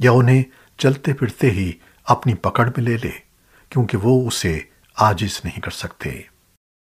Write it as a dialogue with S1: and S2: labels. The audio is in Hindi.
S1: या उन्हें चलते फिरते ही अपनी पकड़ में ले ले, क्योंकि वो उसे आजिज नहीं कर सकते।